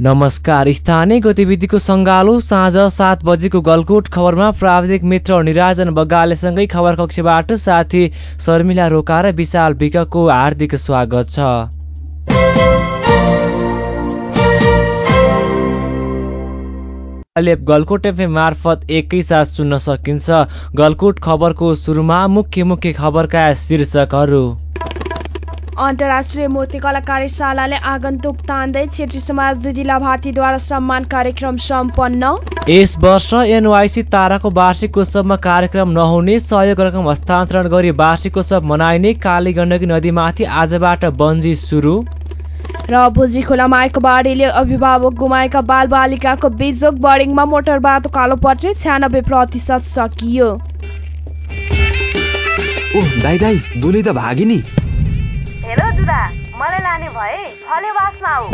नमस्कार। स्थानीय गतिविधिको सङ्गालो साँझ सात बजेको गलकोट खबरमा प्राविधिक मित्र निराजन बगालेसँगै खबर कक्षबाट साथी शर्मिला रोका र विशाल विकको हार्दिक स्वागत छ। गलकोट एफएम मार्फत एकैसाथ सुन्न सकिन्छ। गलकोट खबरको सुरुमा मुख्य मुख्य खबरका शीर्षकहरू। अन्तर्राष्ट्रिय मूर्तिकला कार्यशालाले आगन्तुक तान्दै छेत्री समाज दिदी लाभाटीद्वारा सम्मान कार्यक्रम सम्पन्न। यस वर्ष एनवाइसी ताराको वार्षिक उत्सवमा कार्यक्रम नहुने सहयोग रकम हस्तान्तरण गरी वार्षिक उत्सव मनाइने काली गण्डकी नदीमाथि आजबाट बन्जी सुरु। र भुजी खोलामा आएको बाढीले अभिभावक गुमाएका बाल बालिकाको बिजोक बोर्डिङमा मोटर बाटो कालो पट्रे छ्यानब्बे प्रतिशत सकियो। ओ दाई दाई दुली त भागी नि हेर दुदा मलाई लाने भए फलेवासमा आऊ।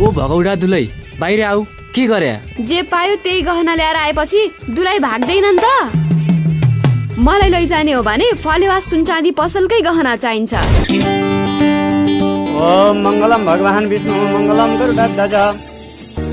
ओ भगौडा दुलै बाहिर आऊ के गरे? जे पायो त्यही गहना ल्याएर आएपछि दुलाई भाग्दैन नि त। मलाई लैजाने हो भने फलेवास सुनचाँदी पसलकै गहना चाहिन्छ। ओम मङ्गलम भगवान् विष्णु मङ्गलम गरुडध्वज।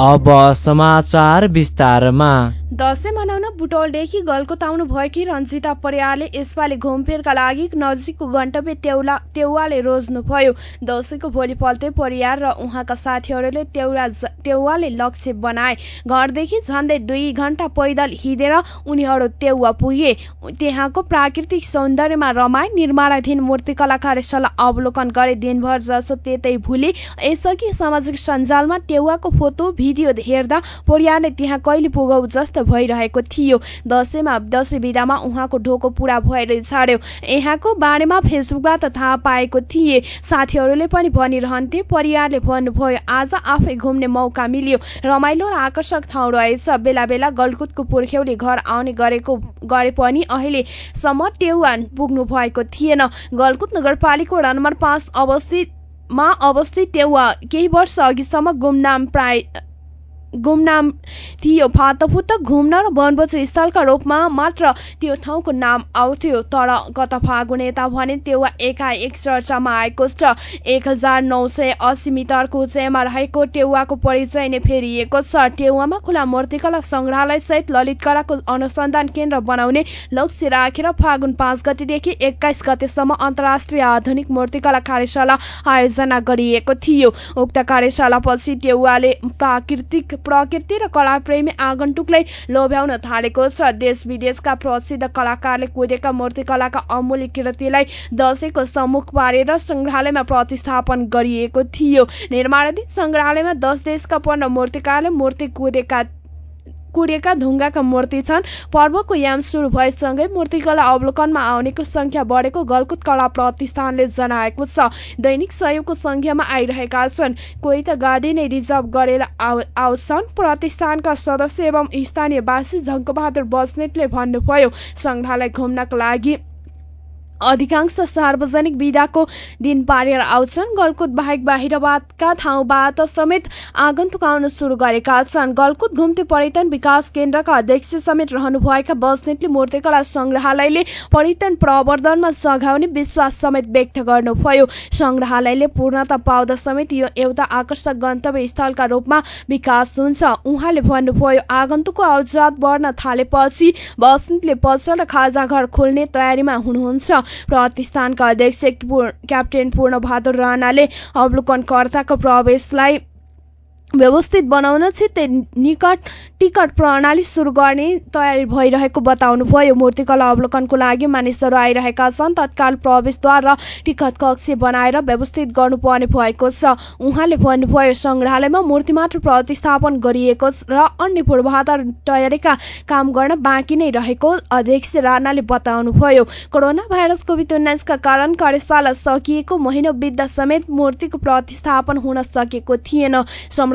अब समाचार विस्तारमा। दसैँ मनाउन बुटौलदेखि गलकोट आउनु भएकी रन्जिता परियारले यसपालि घुमफिरका लागि नजिकको गन्तव्य टेउला टेउवाले रोज्नुभयो दसैँको भोलिपल्टै परियार र उहाँका साथीहरूले टेउला टेउवाले लक्ष्य बनाए। घरदेखि झन्डै दुई घन्टा पैदल हिँडेर उनीहरू टेउवा पुगे। त्यहाँको प्राकृतिक सौन्दर्यमा रमाए निर्माणाधीन मूर्तिकला कार्यशाला अवलोकन गरे दिनभर जसो त्यतै भुले। यसअघि सामाजिक सञ्जालमा टेउवाको फोटो भिडियो हेर्दा परियारले त्यहाँ कहिले पुगौ जस्तो भइरहेको थियो। दसैँमा दसैँ बिदामा उहाँको ढोको पुरा भएर छाड्यो यहाँको बारेमा फेसबुकबाट थाहा पाएको थिए। साथीहरूले पनि भनिरहन्थे परिवारले भन्नुभयो आज आफै घुम्ने मौका मिल्यो। रमाइलो र आकर्षक ठाउँ रहेछ। बेला बेला गलकुटको पुर्ख्यौले घर आउने गरेको गरे पनि अहिलेसम्म टेउवा पुग्नु भएको थिएन। गलकुट नगरपालिका नम्बर पाँच अवस्थित मा अवस्थित टेउवा केही वर्ष अघिसम्म गुमनाम प्राय गुमनाम थियो। फातफुत घुम्न र वनभोज स्थलका रूपमा मात्र त्यो ठाउँको नाम आउँथ्यो तर गत फागुन यता भने त्यो एकाएक चर्चामा आएको छ। एक हजार नौ सय अस्सी मिटरको उचाइमा रहेको टेउवाको परिचय नै फेरिएको छ। टेउवामा खुला मूर्तिकला सङ्ग्रहालय सहित ललित कलाको अनुसन्धान केन्द्र बनाउने लक्ष्य राखेर फागुन पाँच गतिदेखि एक्काइस गतेसम्म अन्तर्राष्ट्रिय आधुनिक मूर्तिकला कार्यशाला आयोजना गरिएको थियो। उक्त कार्यशालापछि टेउवाले प्राकृतिक प्रकृति र कलाप्रेमी आगन्तुकलाई लोभ्याउन थालेको छ। देश विदेशका प्रसिद्ध कलाकारले कुदेका मूर्तिकलाका अमूल्य कृतिलाई दसैँको सम्मुख पारेर सङ्ग्रहालयमा प्रतिस्थापन गरिएको थियो। निर्माणाधीन सङ्ग्रहालयमा दस देशका पन्ध्र मूर्तिकारले मूर्ति कुदेका कुडिएका ढुङ्गाका मूर्ति छन्। पर्वको याम सुरु भएसँगै मूर्तिकला अवलोकनमा आउनेको संख्या बढेको गलकुट कला प्रतिष्ठानले जनाएको छ। दैनिक सहयोगको संख्यामा आइरहेका छन्। कोही त गाडी नै रिजर्भ गरेर आउँछन्। प्रतिष्ठानका सदस्य एवं स्थानीयवासी झङ्कबहादुर बस्नेतले भन्नुभयो सङ्ग्रहालय घुम्नका लागि अधिकांश सार्वजनिक विधाको दिन पारेर आउँछन्। गलकुट बाहेक बाहिरबाटका ठाउँबाट समेत आगन्तुक आउन सुरु गरेका छन्। गलकुट घुम्ती पर्यटन विकास केन्द्रका अध्यक्ष समेत रहनुभएका बस्नेतले मूर्तिकला सङ्ग्रहालयले पर्यटन प्रवर्धनमा सघाउने विश्वास समेत व्यक्त गर्नुभयो। सङ्ग्रहालयले पूर्णता पाउँदा समेत यो एउटा आकर्षक गन्तव्य स्थलका रूपमा विकास हुन्छ। उहाँले भन्नुभयो आगन्तुकको आवजात बढ्न थालेपछि बस्नेतले पसल र खाजा घर खोल्ने तयारीमा हुनुहुन्छ। प्रतिष्ठानका अध्यक्ष क्याप्टेन पूर्णबहादुर राणाले अवलोकनकर्ताको प्रवेशलाई व्यवस्थित बनाउन छिट्टै निकट टिकट प्रणाली सुरु गर्ने तयारी भइरहेको बताउनुभयो। मूर्तिकला अवलोकनको लागि मानिसहरू आइरहेका छन्। तत्काल प्रवेशद्वार र टिकट कक्ष बनाएर व्यवस्थित गर्नुपर्ने भएको छ। उहाँले भन्नुभयो संग्रहालयमा मूर्ति मात्र प्रतिस्थापन गरिएको र अन्य पूर्वाधार तयारीका काम गर्न बाँकी नै रहेको अध्यक्ष राणाले बताउनुभयो। कोरोना भाइरस कोभिड उन्नाइसका कारण कार्यशाला सकिएको महिना बित्दा समेत मूर्तिको प्रतिस्थापन हुन सकेको थिएन।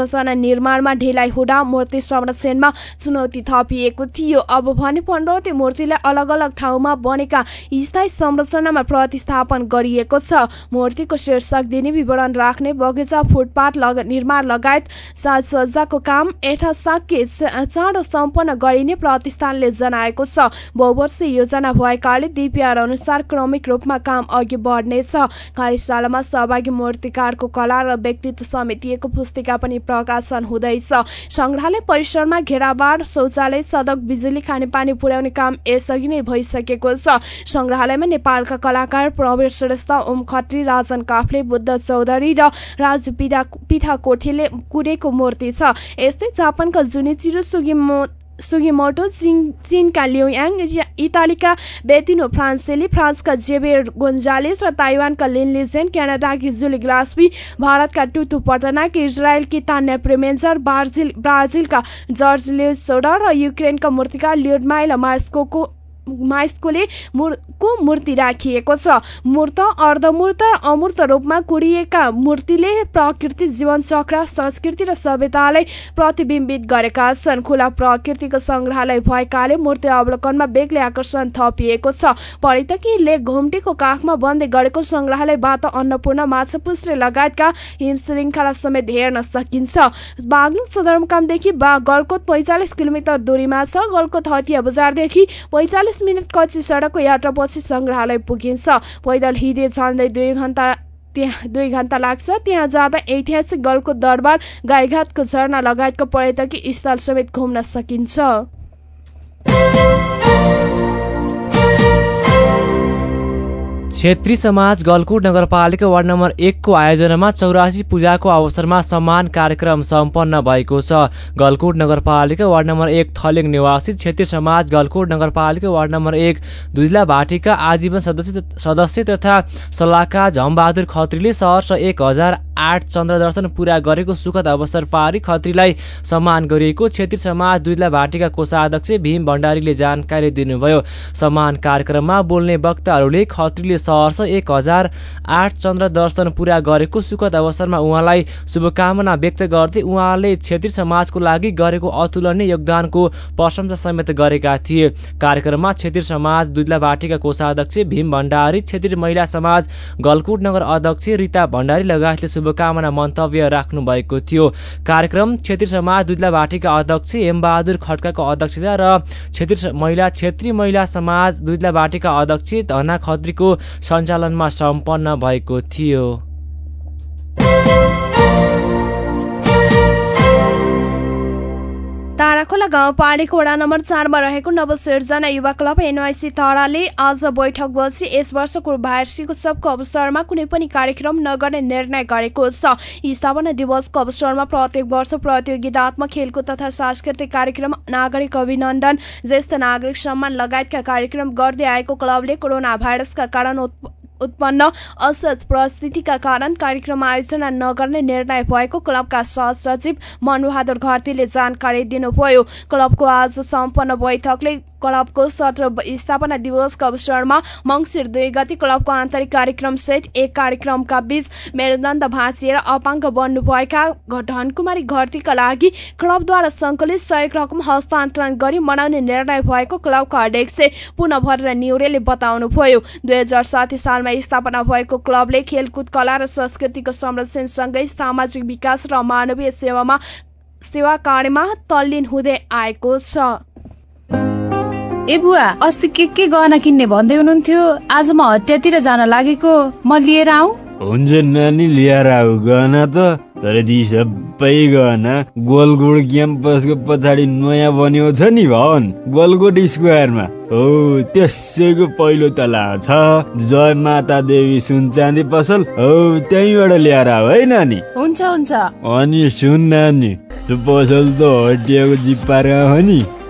संरचना निर्माणमा ढिलाइ हुँदा मूर्ति संरक्षणमा चुनौती थपिएको थियो। अब भने पन्ध्रवटी मूर्तिलाई अलग अलग ठाउँमा बनेका स्थायी संरचनामा प्रतिस्थापन गरिएको छ। मूर्तिको शीर्षक दिने विवरण राख्ने बगैँचा फुटपाथ लग, निर्माण लगायत साजसज्जाको काम यथासाक्य चाँडो सम्पन्न गरिने प्रतिष्ठानले जनाएको छ। बहुवर्षीय योजना भएकाले डिपिआर अनुसार क्रमिक रूपमा काम अघि बढ्नेछ। कार्यशालामा सहभागी मूर्तिकारको कला र व्यक्तित्व समेटिएको पुस्तिका पनि प्रकाशन हुँदैछ। संग्रहालय परिसरमा घेराबार शौचालय सडक बिजुली खानेपानी पुर्याउने काम यसअघि नै भइसकेको छ। संग्रहालयमा नेपालका कलाकार प्रवीर श्रेष्ठ ओम खत्री राजन काफले बुद्ध चौधरी र राजु पिठा कोठीले कुरेको मूर्ति छ। यस्तै जापानका जुनिचिरो सुगिमो सुगिमोटो चीनका लियोयाङ इटालीका बेतिनो फ्रान्सेली फ्रान्सका जेबेर गोन्जालेस र ताइवानका लिन लिजेन क्यानाडाकी जुली ग्लासबी भारतका टुतु पटनाक इजरायलकी तान्या प्रेमेन्जर ब्राजिल ब्राजिलका जर्ज लेसोडा र युक्रेनका मूर्तिकार लियोडमाइला मास्कोको माइस्कोले को मूर्ति राखिएको छ? मूर्त अर्धमूर्त र अमूर्त रूपमा कुरिएका मूर्तिले प्रकृति जीवनचक्र संस्कृति र सभ्यतालाई प्रतिबिम्बित गरेका छन्। खुला प्रकृतिको संग्रहालय भएकाले मूर्ति अवलोकनमा बेग्लै आकर्षण थपिएको छ। पर्यटकीय लेक घुम्टीको काखमा बन्दै गरेको संग्रहालयबाट अन्नपूर्ण माछापुस्रे लगायतका हिम श्रृङ्खला समेत हेर्न सकिन्छ। बागलुङ सदरमुकामदेखि गलकोट पैँचालिस किलोमिटर दूरीमा छ। गलकोट हटिया बजारदेखि पैँचालिस चालिस मिनट कच्ची सडकको यात्रापछि संग्रहालय पुगिन्छ। पैदल हिँडे जाँदै दुई घन्टा त्यहाँ दुई घन्टा लाग्छ। त्यहाँ जाँदा ऐतिहासिक गलको दरबार गाईघाटको झरना लगायतको पर्यटकीय स्थल समेत घुम्न सकिन्छ। छेत्री समाज गलकुट नगरपालिका वार्ड नम्बर एकको आयोजनामा चौरासी पूजाको अवसरमा सम्मान कार्यक्रम सम्पन्न भएको छ। गलकुट नगरपालिका वार्ड नम्बर एक थलेङ निवासी छेत्री समाज गलकुट नगरपालिका वार्ड नम्बर एक दुईला भाटीका आजीवन सदस्य सदस्य तथा सल्लाहकार झमबहादुर खत्रीले सहर एक हजार आठ चन्द्र दर्शन पूरा गरेको सुखद अवसर पारी खत्रीलाई सम्मान गरिएको छेत्री समाज दुईला भाटीका कोषाध्यक्ष भीम भण्डारीले जानकारी दिनुभयो। सम्मान कार्यक्रममा बोल्ने वक्ताहरूले खत्रीले सहर्ष एक हजार आठ चन्द्र दर्शन पूरा गरेको सुखद अवसरमा उहाँलाई शुभकामना व्यक्त गर्दै उहाँले छेत्री समाजको लागि गरेको अतुलनीय योगदानको प्रशंसा समेत गरेका थिए। कार्यक्रममा छेत्री समाज दुधला बाटीका कोषाध्यक्ष भीम भण्डारी छेत्री महिला समाज गलकुट नगर अध्यक्ष रिता भण्डारी लगायतले शुभकामना मन्तव्य राख्नु भएको थियो। कार्यक्रम छेत्री समाज दुधला बाटीका अध्यक्ष एमबहादुर खड्काको अध्यक्षता र छेत्री महिला छेत्री महिला समाज दुधला बाटीका अध्यक्ष धना खत्रीको सञ्चालनमा सम्पन्न भएको थियो। ताराखोला गाउँपालिका वडा नम्बर चारमा रहेको नवसिर्जना युवा क्लब एनवाइसी ताराले आज बैठक बल्छी। यस वर्षको वार्षिक उत्सवको अवसरमा कुनै पनि कार्यक्रम नगर्ने निर्णय गरेको छ। स्थापना दिवसको अवसरमा प्रत्येक वर्ष प्रतियोगितात्मक खेलकुद तथा सांस्कृतिक कार्यक्रम नागरिक अभिनन्दन ज्येष्ठ नागरिक सम्मान लगायतका कार्यक्रम गर्दै आएको क्लबले कोरोना भाइरसका कारण उत्पन्न असहज परिस्थितिका कारण कार्यक्रम आयोजना नगर्ने निर्णय भएको क्लबका सहसचिव मनबहादुर घरतीले जानकारी दिनुभयो। क्लबको आज सम्पन्न बैठकले क्लबको सत्र स्थापना दिवसको अवसरमा मङ्सिर दुई गति क्लबको आन्तरिक कार्यक्रम सहित एक कार्यक्रमका बीच मेरुदण्ड भाँचिएर अपाङ्ग बन्नुभएका धनकुमारी घरतीका लागि क्लबद्वारा सङ्कलित सहयोग रकम हस्तान्तरण गरी मनाउने निर्णय भएको क्लबका अध्यक्ष पुनः भरेर निउरेले बताउनुभयो। दुई हजार साठी सालमा स्थापना भएको क्लबले खेलकुद कला र संस्कृतिको संरक्षणसँगै सामाजिक विकास र मानवीय सेवामा सेवा कार्यमा तल्लीन हुँदै आएको छ। ए बुवा अस्ति के के गहना किन्ने भन्दै हुनुहुन्थ्यो? आज म हटियातिर जान लागेको। म लिएर आऊ। हुन्छ नानी लिएर आऊ। गहना त तर ती सबै गहना गोलकोट क्याम्पसको पछाडि नयाँ बन्यो छ नि भवन गोलकोट स्क्वायरमा। हो त्यसैको पहिलो तला छ। जय माता देवी सुन चाँदी पसल। हो त्यहीँबाट ल्याएर आऊ है नानी। हुन्छ हुन्छ। अनि सुन नानी त्यो पसल त हटिएको जिप्पारा हो नि।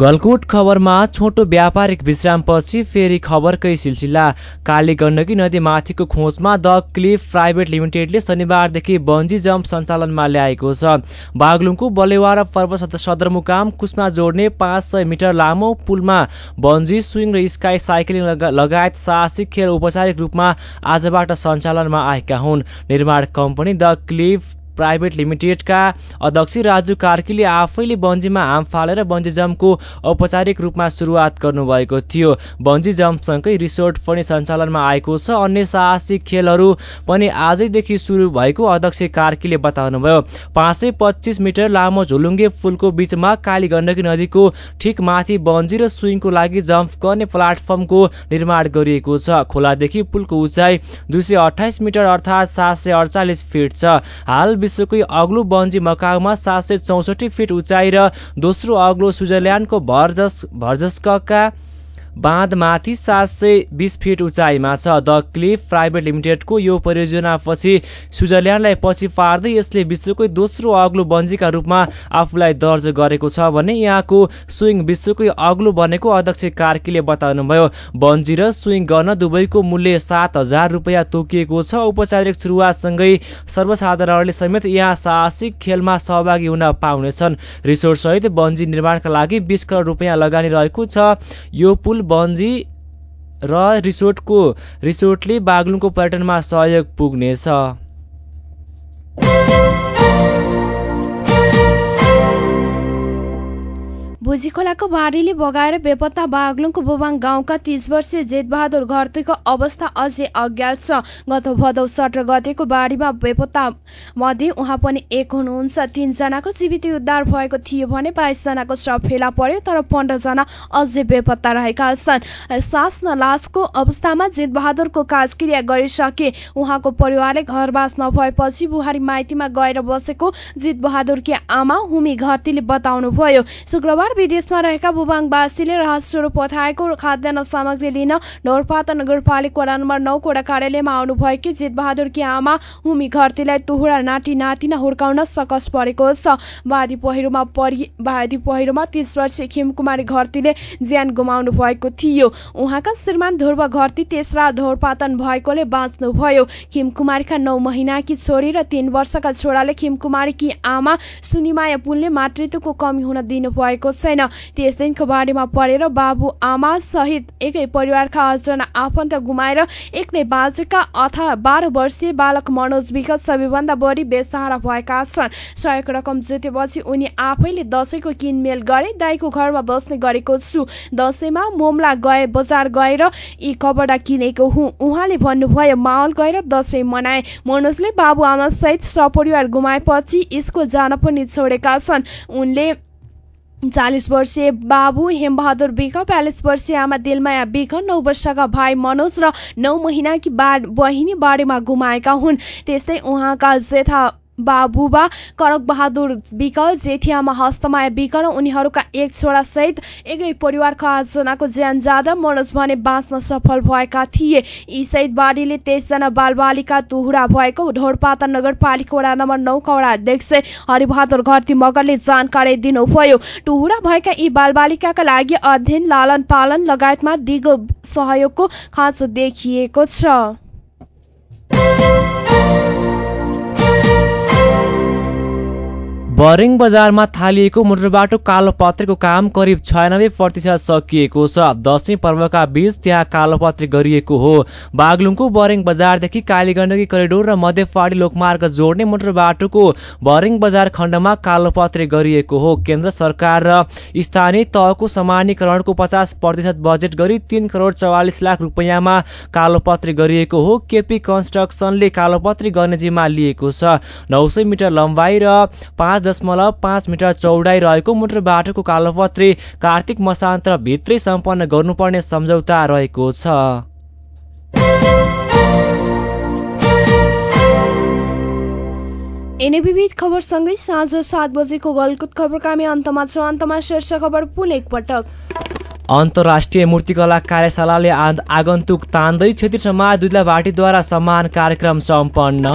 गलकुट खबरमा छोटो व्यापारिक विश्रामपछि फेरि खबरकै सिलसिला। काली गण्डकी नदी माथिको खोजमा द क्लिफ प्राइभेट लिमिटेडले शनिबारदेखि बन्जी जम्प सञ्चालनमा ल्याएको छ। बागलुङको बलेवारा पर्वत सदरमुकाम कुसमा जोड्ने पाँच सय मिटर लामो पुलमा बन्जी स्विङ र स्काई साइक्लिङ लगायत साहसिक खेल औपचारिक रूपमा आजबाट सञ्चालनमा आएका हुन्। निर्माण कम्पनी द क्लिफ प्राइभेट लिमिटेडका अध्यक्ष राजु कार्कीले आफैले बन्जीमा हाम फालेर बन्जी जम्पको औपचारिक रूपमा सुरुवात गर्नुभएको थियो। बन्जी जम्पसँगै रिसोर्ट पनि सञ्चालनमा आएको छ। अन्य साहसिक खेलहरू पनि आजैदेखि सुरु भएको अध्यक्ष कार्कीले बताउनुभयो। पाँच सय पच्चिस मिटर लामो झुलुङ्गे पुलको बीचमा काली गण्डकी नदीको ठिक माथि बन्जी र स्विङको लागि जम्प गर्ने प्लाटफर्मको निर्माण गरिएको छ। खोलादेखि पुलको उचाइ दुई सय अठाइस मिटर अर्थात् सात सय अडचालिस फिट छ। हाल विश्वकै अग्लो बन्जी मकाउमा सात सय चौसठी फिट उचाइ र दोस्रो अग्लो स्विजरल्यान्डको भर्जस भर्जस्कका बाँधमाथि सात सय बिस फिट उचाइमा छ। द क्लिफ प्राइभेट लिमिटेडको यो परियोजनापछि स्विजरल्यान्डलाई पछि पार्दै यसले विश्वकै दोस्रो अग्लो बन्जीका रूपमा आफूलाई दर्ज गरेको छ भने यहाँको स्विङ विश्वकै अग्लो बनेको अध्यक्ष कार्कीले बताउनुभयो। बन्जी र स्विङ गर्न दुवैको मूल्य सात हजार रुपियाँ तोकिएको छ। औपचारिक सुरुवातसँगै सर्वसाधारणले समेत यहाँ साहसिक खेलमा सहभागी हुन पाउनेछन्। रिसोर्ट सहित बन्जी निर्माणका लागि बिस करोड रुपियाँ लगानी रहेको छ। यो पुल बन्जी र रिसोर्टको रिसोर्टले बागलुङको पर्यटनमा सहयोग पुग्नेछ। भुजी खोलाको बाढीले बगाएर बेपत्ता बाग्लुङको बुबाङ गाउँका तीस वर्षीय जेठबहादुर घरतीको अवस्था अझै अज्ञात छ। गत भदौ सत्र गतेको बाढीमा बेपत्ता मध्ये उहाँ पनि एक हुनुहुन्छ। तीनजनाको जीवित उद्धार भएको थियो भने बाइसजनाको शव फेला पर्यो तर पन्ध्रजना अझै बेपत्ता रहेका छन्। सास नलासको अवस्थामा जेठबहादुरको काजक्रिया गरिसके उहाँको परिवारले घरबास नभएपछि बुहारी माइतीमा गएर बसेको जितबहादुरकी आमा हुमी घरतीले बताउनुभयो। शुक्रबार विदेशमा रहेका बुबाङवासीले राहत स्वरूप पठाएको खाद्यान्न सामग्री लिन ढोरपाता नगरपालिका वडा नम्बर नौ कोडा कार्यालयमा आउनुभएकी जितबहादुरकी आमा हुमी घरतीलाई तुहुरा नाति नातिना हुर्काउन सकस परेको छ। वादी पहिरोमा परि वादी पहिरोमा तीस वर्षीय खिमकुमारी घरतीले ज्यान गुमाउनु भएको थियो। उहाँका श्रीमान ध्रुव घरती तेस्रा ढोरपातन भएकोले बाँच्नुभयो। खिमकुमारीका नौ महिनाकी छोरी र तीन वर्षका छोराले खिमकुमारीकी आमा सुनिमाया पुलले मातृत्वको कमी हुन दिनु भएको छैन। त्यस दिनको बाढीमा परेर बाबु आमा सहित एकै परिवारका आठजना आफन्त गुमाएर एक्लै बाँचेका अथवा बाह्र वर्षीय बालक मनोज विगत सबैभन्दा बढी बेसहारा भएका छन्। सहयोग रकम जितेपछि उनी आफैले दसैँको किनमेल गरे दाईको घरमा बस्ने गरेको छु। दसैँमा मोमला गए बजार गएर यी कपडा किनेको हुँ। उहाँले भन्नुभयो माहौल गएर दसैँ मनाए। मनोजले बाबुआमा सहित सपरिवार गुमाएपछि स्कुल जान पनि छोडेका छन्। उनले चालिस वर्षीय बाबु हेमबहादुर बिक बयालिस वर्षीय आमा दिलमाया बिक नौ वर्षका भाइ मनोज र नौ महिनाकी बा बहिनी बाढीमा गुमाएका हुन्। त्यस्तै उहाँका जेठा बाबुबा बहादुर बिक जेठियामा हस्तमाया बिक र उनीहरूका एक छोरा सहित एकै परिवारका आठजनाको ज्यान जाँदा मनोज भने बाँच्न सफल भएका थिए। यी सहित बाढीले तेइसजना बालबालिका तुहुरा भएको ढोरपाता नगरपालिका वडा नम्बर नौ कौडा अध्यक्ष हरिबहादुर घरती मगरले जानकारी दिनुभयो। टुहुरा भएका यी बालबालिकाका लागि अध्ययन लालन पालन लगायतमा दिगो सहयोगको खाँचो देखिएको छ। बरिङ बजारमा थालिएको मोटरबाटो कालोपत्रेको काम करिब छयानब्बे प्रतिशत सकिएको छ। दसैँ पर्वका बीच त्यहाँ कालोपत्रे गरिएको हो। बागलुङको बरिङ बजारदेखि कालीगण्डकी करिडोर र मध्यपाडी लोकमार्ग जोड्ने मोटरबाटोको बरिङ बजार खण्डमा कालोपत्रे गरिएको हो। केन्द्र सरकार र स्थानीय तहको समानीकरणको पचास प्रतिशत बजेट गरी तीन करोड चौवालिस लाख रुपियाँमा कालोपत्रे गरिएको हो। केपी कन्स्ट्रक्सनले कालोपत्रे गर्ने जिम्मा लिएको छ। नौ मिटर लम्बाइ र पाँच दशमलव पाँच मिटर चौडाइ रहेको मोटर बाटोको कालोपत्री कार्तिक मसान्तर भित्रै सम्पन्न गर्नुपर्ने सम्झौता रहेको छ। विविध खबरसँगै साँझ सात बजेको गलकुत खबरका हामी अन्तमा छ। अन्तमा शीर्ष खबर पुनः एकपटक अन्तर्राष्ट्रिय मूर्तिकला कार्यशालाले आगन्तुक तान्दै क्षेत्रीय समाज दुधला भाटीद्वारा सम्मान कार्यक्रम सम्पन्न।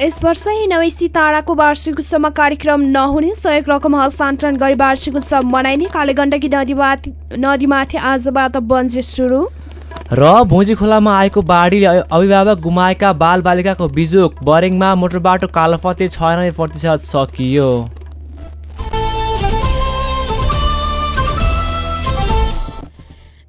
यस वर्ष नवै सिताराको वार्षिक उत्सवमा कार्यक्रम नहुने सहयोग रकम हस्तान्तरण गरी वार्षिक उत्सव मनाइने कालेगण्डकी नदीमाथि नदीमाथि आजबाट बन्जे सुरु। र भुजी खोलामा आएको बाढीले अभिभावक गुमाएका बालबालिकाको बिजोक बरेङमा मोटरबाटो कालोपते छयानब्बे प्रतिशत सकियो।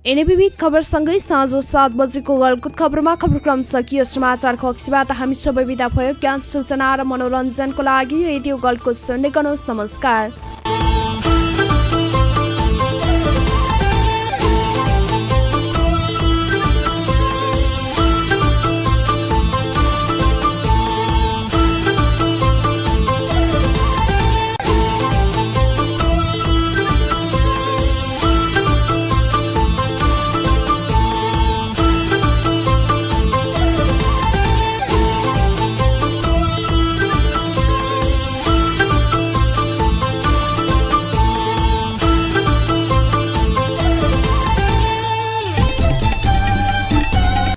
विविध खबरसँगै साँझ सात बजेको गलकुत खबरमा खबरक्रम सकियो। समाचार कक्षबाट हामी सबै विदा भयो। ज्ञान सूचना र मनोरञ्जनको लागि रेडियो गलकुत सुन्दै गर्नुहोस्। नमस्कार।